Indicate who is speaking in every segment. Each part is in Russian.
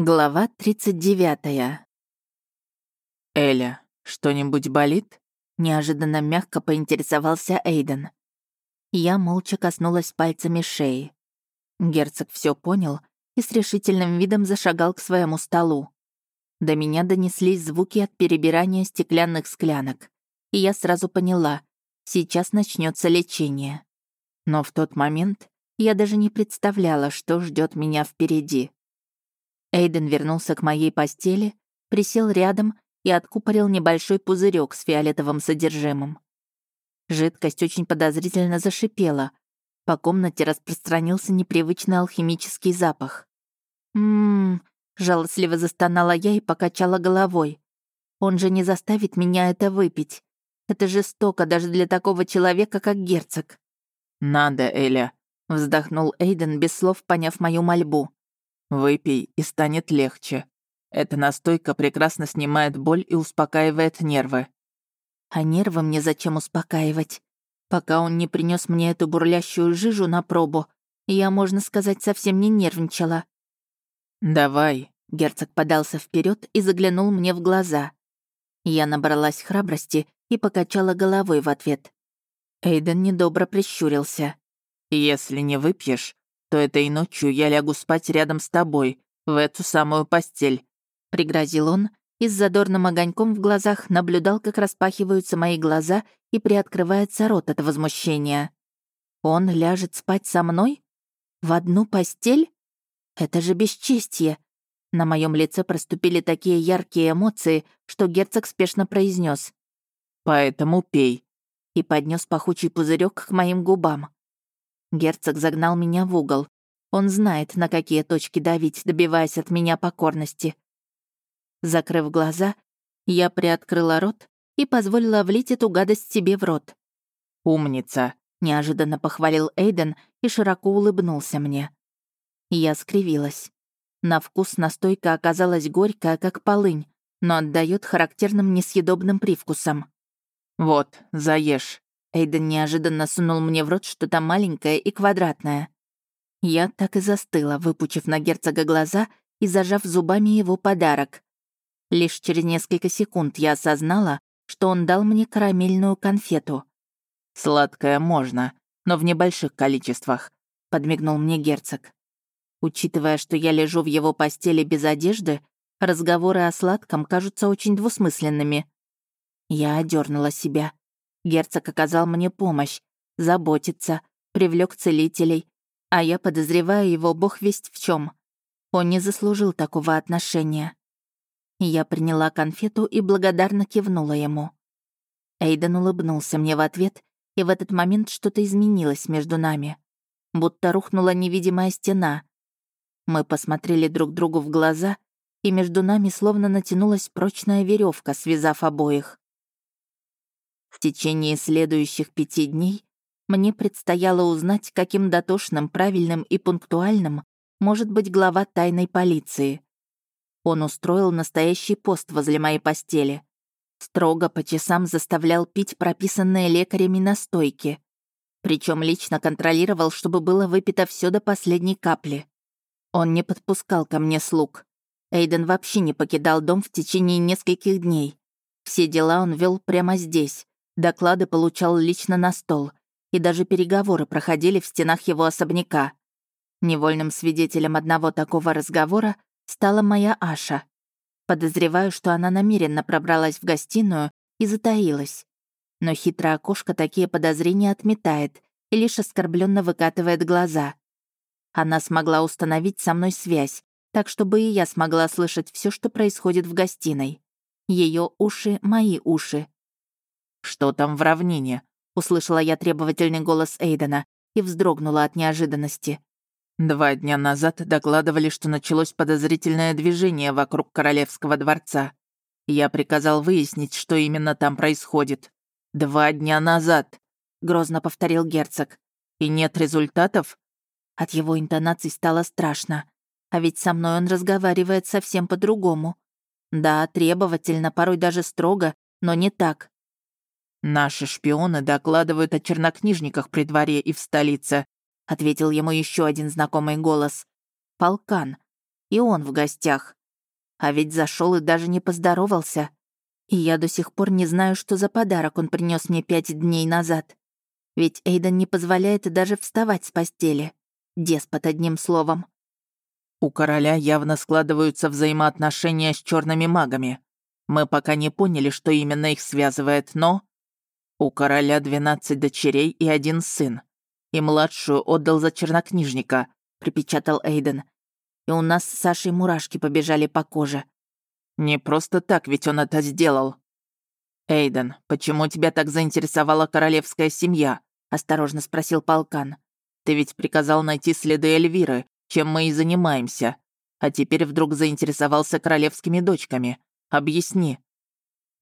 Speaker 1: Глава 39.
Speaker 2: «Эля, что-нибудь болит?»
Speaker 1: Неожиданно мягко поинтересовался Эйден. Я молча коснулась пальцами шеи. Герцог все понял и с решительным видом зашагал к своему столу. До меня донеслись звуки от перебирания стеклянных склянок, и я сразу поняла, сейчас начнется лечение. Но в тот момент я даже не представляла, что ждет меня впереди. Эйден вернулся к моей постели, присел рядом и откупорил небольшой пузырек с фиолетовым содержимым. Жидкость очень подозрительно зашипела. По комнате распространился непривычный алхимический запах. «Ммм...» — жалостливо застонала я и покачала головой. «Он же не заставит меня это выпить. Это жестоко даже для такого человека, как герцог».
Speaker 2: «Надо, Эля», — вздохнул Эйден, без слов поняв мою мольбу. Выпей, и станет легче. Эта настойка прекрасно снимает боль и успокаивает нервы.
Speaker 1: А нервы мне зачем успокаивать? Пока он не принес мне эту бурлящую жижу на пробу, я, можно сказать, совсем не нервничала.
Speaker 2: «Давай», — герцог подался вперед и заглянул мне в глаза. Я набралась храбрости и покачала головой в ответ. Эйден недобро прищурился. «Если не выпьешь, то этой ночью я лягу спать рядом с тобой, в эту самую постель», — пригрозил он и с задорным огоньком в глазах наблюдал, как распахиваются мои глаза и приоткрывается рот от возмущения. «Он ляжет спать со мной? В одну постель? Это же бесчестье!» На моем лице проступили такие яркие эмоции, что герцог спешно произнес: «Поэтому пей», и поднес пахучий пузырек к моим губам. Герцог загнал меня в угол. Он знает, на какие точки давить, добиваясь от меня покорности. Закрыв глаза, я приоткрыла рот и позволила влить эту гадость себе в рот. «Умница!» — неожиданно похвалил Эйден и широко улыбнулся мне. Я скривилась. На вкус настойка оказалась горькая, как полынь, но отдает характерным несъедобным привкусом. «Вот, заешь», Эйден неожиданно сунул мне в рот что-то маленькое и квадратное. Я так и застыла, выпучив на герцога глаза и зажав зубами его подарок. Лишь через несколько секунд я осознала, что он дал мне карамельную конфету. «Сладкое можно, но в небольших количествах», — подмигнул мне герцог. Учитывая, что я лежу в его постели без одежды, разговоры о сладком кажутся очень двусмысленными. Я одернула себя. Герцог оказал мне помощь, заботится, привлек целителей, а я подозреваю его бог весть в чем. Он не заслужил такого отношения. Я приняла конфету и благодарно кивнула ему. Эйден улыбнулся мне в ответ, и в этот момент что-то изменилось между нами. Будто рухнула невидимая стена. Мы посмотрели друг другу в глаза, и между нами словно натянулась прочная веревка, связав обоих. В течение следующих пяти дней мне предстояло узнать, каким дотошным, правильным и пунктуальным может быть глава тайной полиции. Он устроил настоящий пост возле моей постели. Строго по часам заставлял пить прописанные лекарями настойки. Причем лично контролировал, чтобы было выпито все до последней капли. Он не подпускал ко мне слуг. Эйден вообще не покидал дом в течение нескольких дней. Все дела он вел прямо здесь, Доклады получал лично на стол, и даже переговоры проходили в стенах его особняка. Невольным свидетелем одного такого разговора стала моя Аша. Подозреваю, что она намеренно пробралась в гостиную и затаилась. Но хитрая кошка такие подозрения отметает и лишь оскорбленно выкатывает глаза. Она смогла установить со мной связь, так чтобы и я смогла слышать все, что происходит в гостиной. Ее уши — мои уши. «Что там в равнине?» — услышала я требовательный голос Эйдена и вздрогнула от неожиданности. Два дня назад докладывали, что началось подозрительное движение вокруг Королевского дворца. Я приказал выяснить, что именно там происходит. «Два дня назад», — грозно повторил герцог. «И нет результатов?» От его интонаций стало страшно. А ведь со мной он разговаривает совсем по-другому. Да, требовательно, порой даже строго, но не так. «Наши шпионы докладывают о чернокнижниках при дворе и в столице», ответил ему еще один знакомый голос. «Полкан».
Speaker 1: И он в гостях. А ведь зашел и даже не поздоровался. И я до сих пор не знаю, что за подарок он принес мне пять дней назад. Ведь Эйден не позволяет даже вставать с постели. Деспот одним словом.
Speaker 2: У короля явно складываются взаимоотношения с черными магами. Мы пока не поняли, что именно их связывает, но... У короля 12 дочерей и один сын. И младшую отдал за чернокнижника, припечатал Эйден. И у нас с Сашей мурашки побежали по коже. Не просто так ведь он это сделал. Эйден, почему тебя так заинтересовала королевская семья? осторожно спросил полкан. Ты ведь приказал найти следы Эльвиры, чем мы и занимаемся. А теперь вдруг заинтересовался королевскими дочками. Объясни.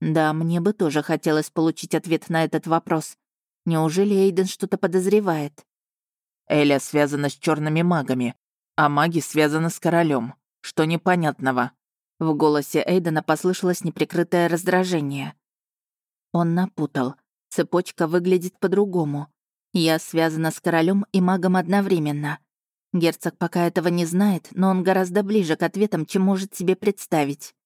Speaker 1: Да, мне бы тоже хотелось получить ответ на этот вопрос. Неужели Эйден что-то подозревает?
Speaker 2: Эля связана с черными магами, а маги связаны с королем. Что непонятного?
Speaker 1: В голосе Эйдена послышалось неприкрытое раздражение. Он напутал. Цепочка выглядит по-другому. Я связана с королем и магом одновременно. Герцог пока этого не знает, но он гораздо ближе к ответам, чем может себе представить.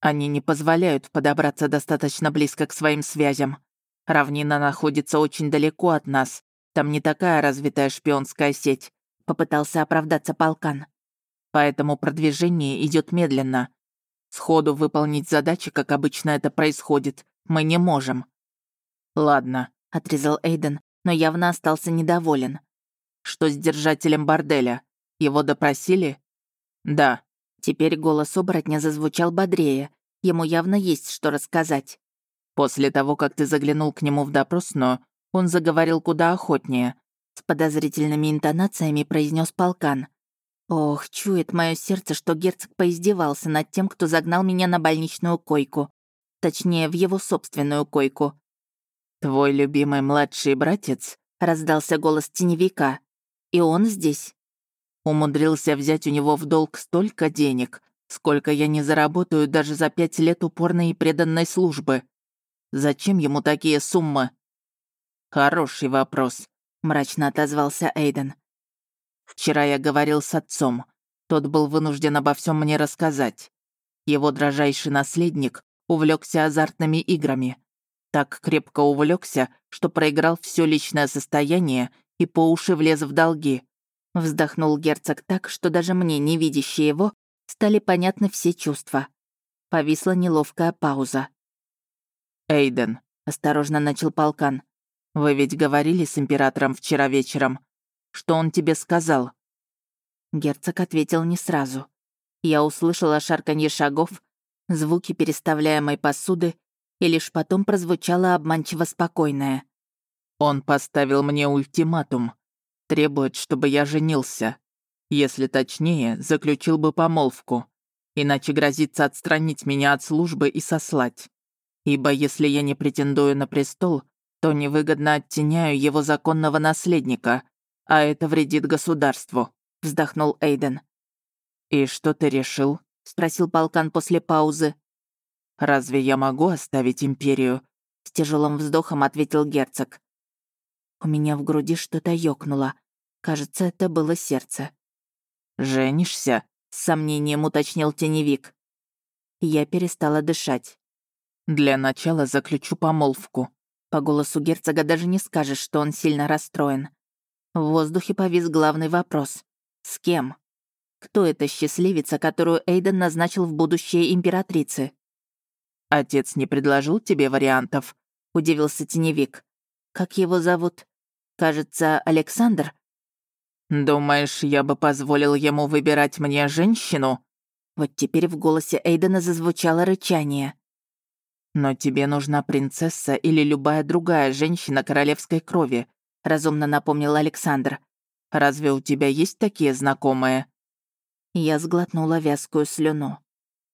Speaker 2: Они не позволяют подобраться достаточно близко к своим связям. Равнина находится очень далеко от нас. Там не такая развитая шпионская сеть», — попытался оправдаться полкан. «Поэтому продвижение идет медленно. Сходу выполнить задачи, как обычно это происходит, мы не можем». «Ладно», — отрезал Эйден, но явно остался недоволен. «Что с держателем борделя? Его допросили?» «Да»,
Speaker 1: Теперь голос оборотня зазвучал бодрее. Ему явно есть что рассказать.
Speaker 2: «После того, как ты заглянул к нему в допросную, он заговорил куда охотнее»,
Speaker 1: с подозрительными интонациями произнес полкан. Ох, чует мое сердце, что герцог поиздевался над тем, кто загнал меня на больничную койку. Точнее, в его собственную койку.
Speaker 2: «Твой любимый младший братец?» — раздался голос теневика.
Speaker 1: «И он здесь?»
Speaker 2: Умудрился взять у него в долг столько денег, сколько я не заработаю даже за пять лет упорной и преданной службы. Зачем ему такие суммы? Хороший вопрос, мрачно отозвался Эйден. Вчера я говорил с отцом. Тот был вынужден обо всем мне рассказать. Его дрожайший наследник увлекся азартными играми. Так крепко увлекся, что проиграл все личное состояние и по уши влез в долги.
Speaker 1: Вздохнул герцог так, что даже мне, не видящие его, стали понятны все чувства. Повисла неловкая пауза.
Speaker 2: «Эйден», — осторожно начал полкан, «вы ведь говорили с императором вчера вечером. Что он тебе сказал?»
Speaker 1: Герцог ответил не сразу. Я услышала шарканье шагов, звуки переставляемой посуды, и лишь потом прозвучало обманчиво спокойное.
Speaker 2: «Он поставил мне ультиматум. Требует, чтобы я женился. Если точнее, заключил бы помолвку. Иначе грозится отстранить меня от службы и сослать. Ибо если я не претендую на престол, то невыгодно оттеняю его законного наследника, а это вредит государству», — вздохнул Эйден. «И что ты решил?» — спросил полкан после паузы. «Разве я могу оставить империю?» — с тяжелым вздохом ответил герцог.
Speaker 1: У меня в груди что-то ёкнуло. Кажется, это было сердце.
Speaker 2: «Женишься?» — с сомнением уточнил теневик.
Speaker 1: Я перестала дышать.
Speaker 2: «Для начала заключу помолвку».
Speaker 1: По голосу герцога даже не скажешь, что он сильно расстроен. В воздухе повис главный вопрос. С кем? Кто эта счастливица, которую Эйден назначил в будущее императрицы?
Speaker 2: «Отец не предложил тебе вариантов?» — удивился теневик.
Speaker 1: «Как его зовут?» Кажется, Александр.
Speaker 2: Думаешь, я бы позволил ему выбирать мне женщину?
Speaker 1: Вот теперь в голосе Эйдена зазвучало рычание.
Speaker 2: Но тебе нужна принцесса или любая другая женщина королевской крови, разумно напомнил Александр. Разве у тебя есть такие знакомые?
Speaker 1: Я сглотнула вязкую слюну.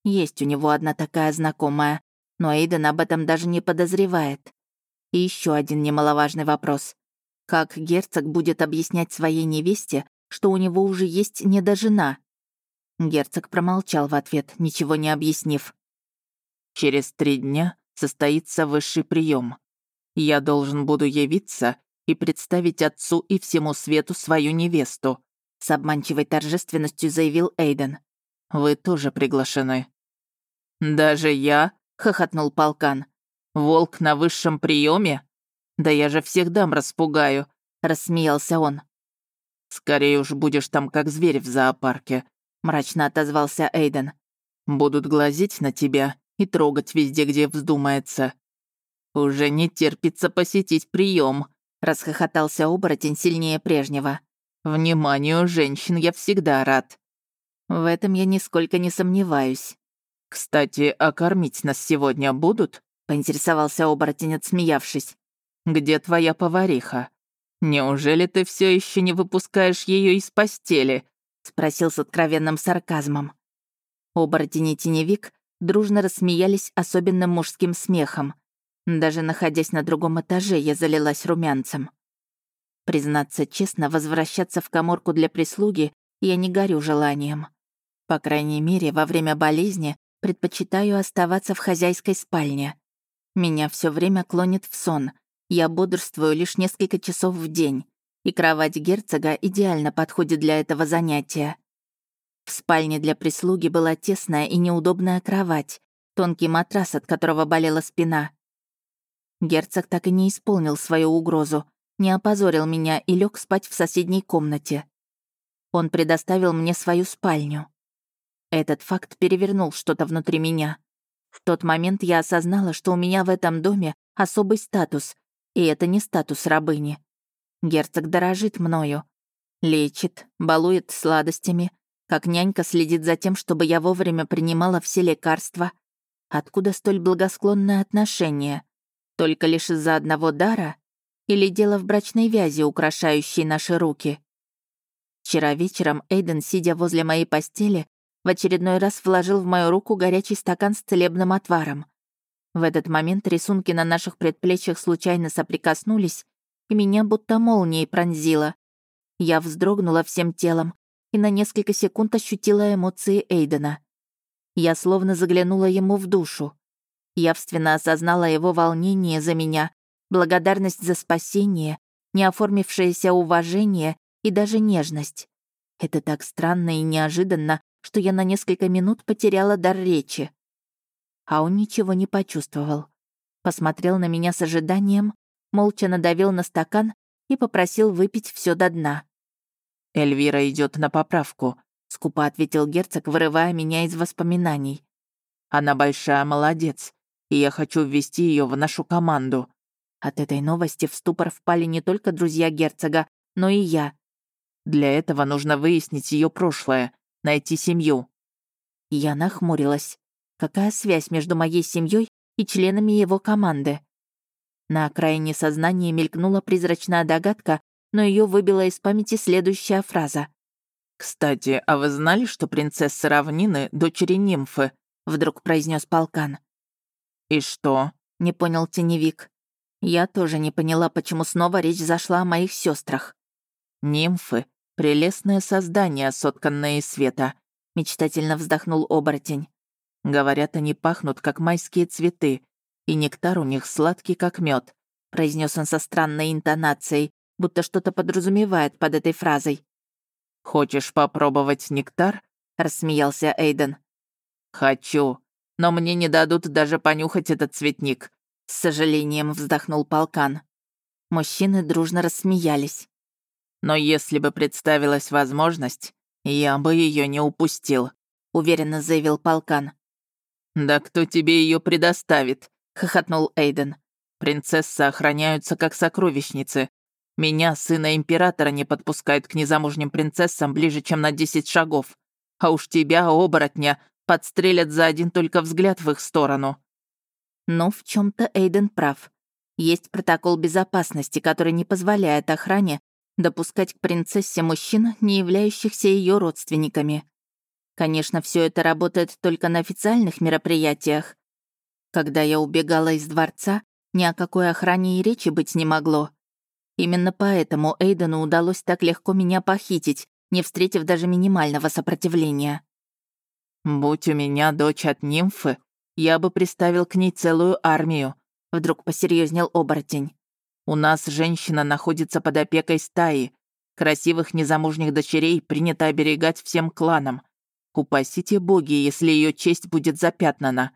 Speaker 1: Есть у него одна такая знакомая, но Эйден об этом даже не подозревает. И еще один немаловажный вопрос. Как герцог будет объяснять своей невесте, что у него уже есть недожена? Герцог промолчал в ответ, ничего не объяснив.
Speaker 2: «Через три дня состоится высший прием. Я должен буду явиться и представить отцу и всему свету свою невесту»,
Speaker 1: с обманчивой торжественностью заявил Эйден.
Speaker 2: вы тоже приглашены». «Даже я?» — хохотнул полкан. «Волк на высшем приеме? Да я же всех дам распугаю», — рассмеялся он. «Скорее уж будешь там как зверь в зоопарке», — мрачно отозвался Эйден. «Будут глазеть на тебя и трогать везде, где вздумается». «Уже не терпится посетить прием, расхохотался оборотень сильнее прежнего. «Вниманию женщин я всегда рад». «В этом я нисколько не сомневаюсь». «Кстати, а кормить нас сегодня будут?» — поинтересовался оборотень, отсмеявшись. «Где твоя повариха? Неужели ты все еще не выпускаешь ее из постели?» — спросил с откровенным сарказмом. Оборотень и теневик дружно рассмеялись особенным мужским смехом. Даже находясь на другом этаже, я залилась румянцем. Признаться честно, возвращаться в коморку для прислуги я не горю желанием. По крайней мере, во время болезни предпочитаю оставаться в хозяйской спальне. Меня все время клонит в сон. Я бодрствую лишь несколько часов в день, и кровать герцога идеально подходит для этого занятия. В спальне для прислуги была тесная и неудобная кровать, тонкий матрас, от которого болела спина, Герцог так и не исполнил свою угрозу, не опозорил меня и лег спать в соседней комнате. Он предоставил мне свою спальню. Этот факт перевернул что-то внутри меня. В тот момент я осознала, что у меня в этом доме особый статус, и это не статус рабыни. Герцог дорожит мною. Лечит, балует сладостями, как нянька следит за тем, чтобы я вовремя принимала все лекарства. Откуда столь благосклонное отношение? Только лишь из-за одного дара? Или дело в брачной вязи, украшающей наши руки? Вчера вечером Эйден, сидя возле моей постели, в очередной раз вложил в мою руку горячий стакан с целебным отваром. В этот момент рисунки на наших предплечьях случайно соприкоснулись, и меня будто молнией пронзило. Я вздрогнула всем телом и на несколько секунд ощутила эмоции Эйдена. Я словно заглянула ему в душу. Явственно осознала его волнение за меня, благодарность за спасение, неоформившееся уважение и даже нежность. Это так странно и неожиданно, что я на несколько минут потеряла дар речи. А он ничего не почувствовал. Посмотрел на меня с ожиданием, молча надавил на стакан и попросил выпить все до дна. «Эльвира идет на поправку», — скупо ответил герцог, вырывая меня из воспоминаний. «Она большая молодец и я хочу ввести ее в нашу команду». От этой новости в ступор впали не только друзья герцога, но и я. Для этого нужно выяснить ее прошлое, найти семью. Я нахмурилась. Какая связь между моей семьей и членами его команды? На окраине сознания мелькнула призрачная догадка, но ее выбила из памяти следующая фраза. «Кстати, а вы знали, что принцесса Равнины — дочери нимфы?» — вдруг произнес полкан. «И что?» — не понял теневик. Я тоже не поняла, почему снова речь зашла о моих сестрах. «Нимфы — прелестное создание, сотканное из света», — мечтательно вздохнул оборотень. «Говорят, они пахнут, как майские цветы, и нектар у них сладкий, как мед, произнес он со странной интонацией, будто что-то подразумевает под этой фразой. «Хочешь попробовать нектар?» — рассмеялся Эйден. «Хочу», но мне не дадут даже понюхать этот цветник», — с сожалением вздохнул полкан. Мужчины дружно рассмеялись. «Но если бы представилась возможность, я бы ее не упустил», — уверенно заявил полкан. «Да кто тебе ее предоставит?» — хохотнул Эйден. «Принцессы охраняются как сокровищницы. Меня, сына императора, не подпускают к незамужним принцессам ближе, чем на десять шагов. А уж тебя, оборотня, Подстрелят за один только взгляд в их сторону. Но в чем то Эйден прав. Есть протокол безопасности, который не позволяет охране допускать к принцессе мужчин, не являющихся ее родственниками. Конечно, все это работает только на официальных мероприятиях. Когда я убегала из дворца, ни о какой охране и речи быть не могло. Именно поэтому Эйдену удалось так легко меня похитить, не встретив даже минимального сопротивления. «Будь у меня дочь от нимфы, я бы приставил к ней целую армию», — вдруг посерьезнел оборотень. «У нас женщина находится под опекой стаи. Красивых незамужних дочерей принято оберегать всем кланам. Упасите боги, если ее честь будет запятнана.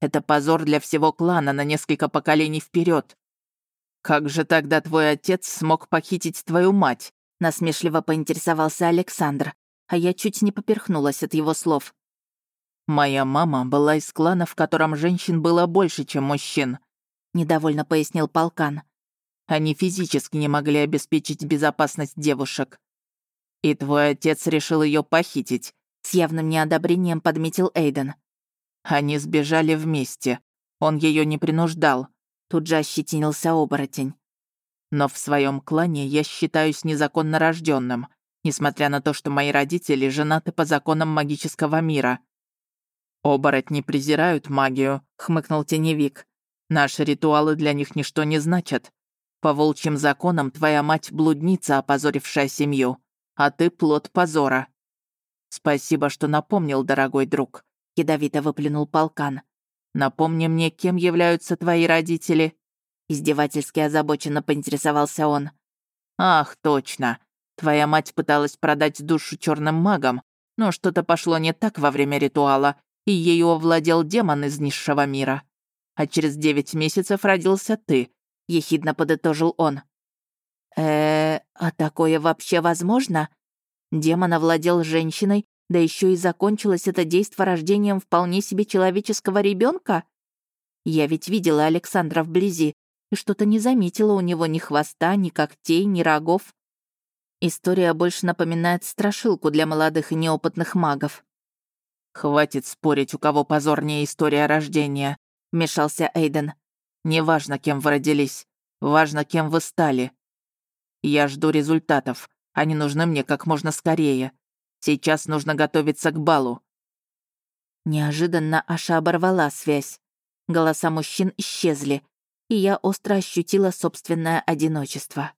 Speaker 2: Это позор для всего клана на несколько поколений вперед. Как же тогда твой отец смог похитить твою мать? Насмешливо поинтересовался Александр, а я чуть не поперхнулась от его слов. «Моя мама была из клана, в котором женщин было больше, чем мужчин», — недовольно пояснил полкан. «Они физически не могли обеспечить безопасность девушек. И твой отец решил ее похитить», — с явным неодобрением подметил Эйден. «Они сбежали вместе. Он ее не принуждал», — тут же ощетинился оборотень. «Но в своем клане я считаюсь незаконно рожденным, несмотря на то, что мои родители женаты по законам магического мира». «Оборотни презирают магию», — хмыкнул теневик. «Наши ритуалы для них ничто не значат. По волчьим законам твоя мать — блудница, опозорившая семью, а ты — плод позора». «Спасибо, что напомнил, дорогой друг», — ядовито выплюнул полкан. «Напомни мне, кем являются твои родители?» Издевательски озабоченно поинтересовался он. «Ах, точно. Твоя мать пыталась продать душу черным магам, но что-то пошло не так во время ритуала, и ею овладел демон из низшего мира. А через девять месяцев родился ты», — ехидно подытожил он. э а такое вообще возможно? Демон овладел женщиной, да еще и закончилось это действо рождением вполне себе человеческого ребенка? Я ведь видела Александра вблизи и что-то не заметила у него ни хвоста, ни когтей, ни рогов. История больше напоминает страшилку для молодых и неопытных магов. «Хватит спорить, у кого позорнее история рождения», — вмешался Эйден. «Неважно, кем вы родились, важно, кем вы стали. Я жду результатов, они нужны мне как можно скорее. Сейчас нужно готовиться к балу». Неожиданно Аша оборвала связь. Голоса мужчин исчезли, и я остро ощутила собственное одиночество.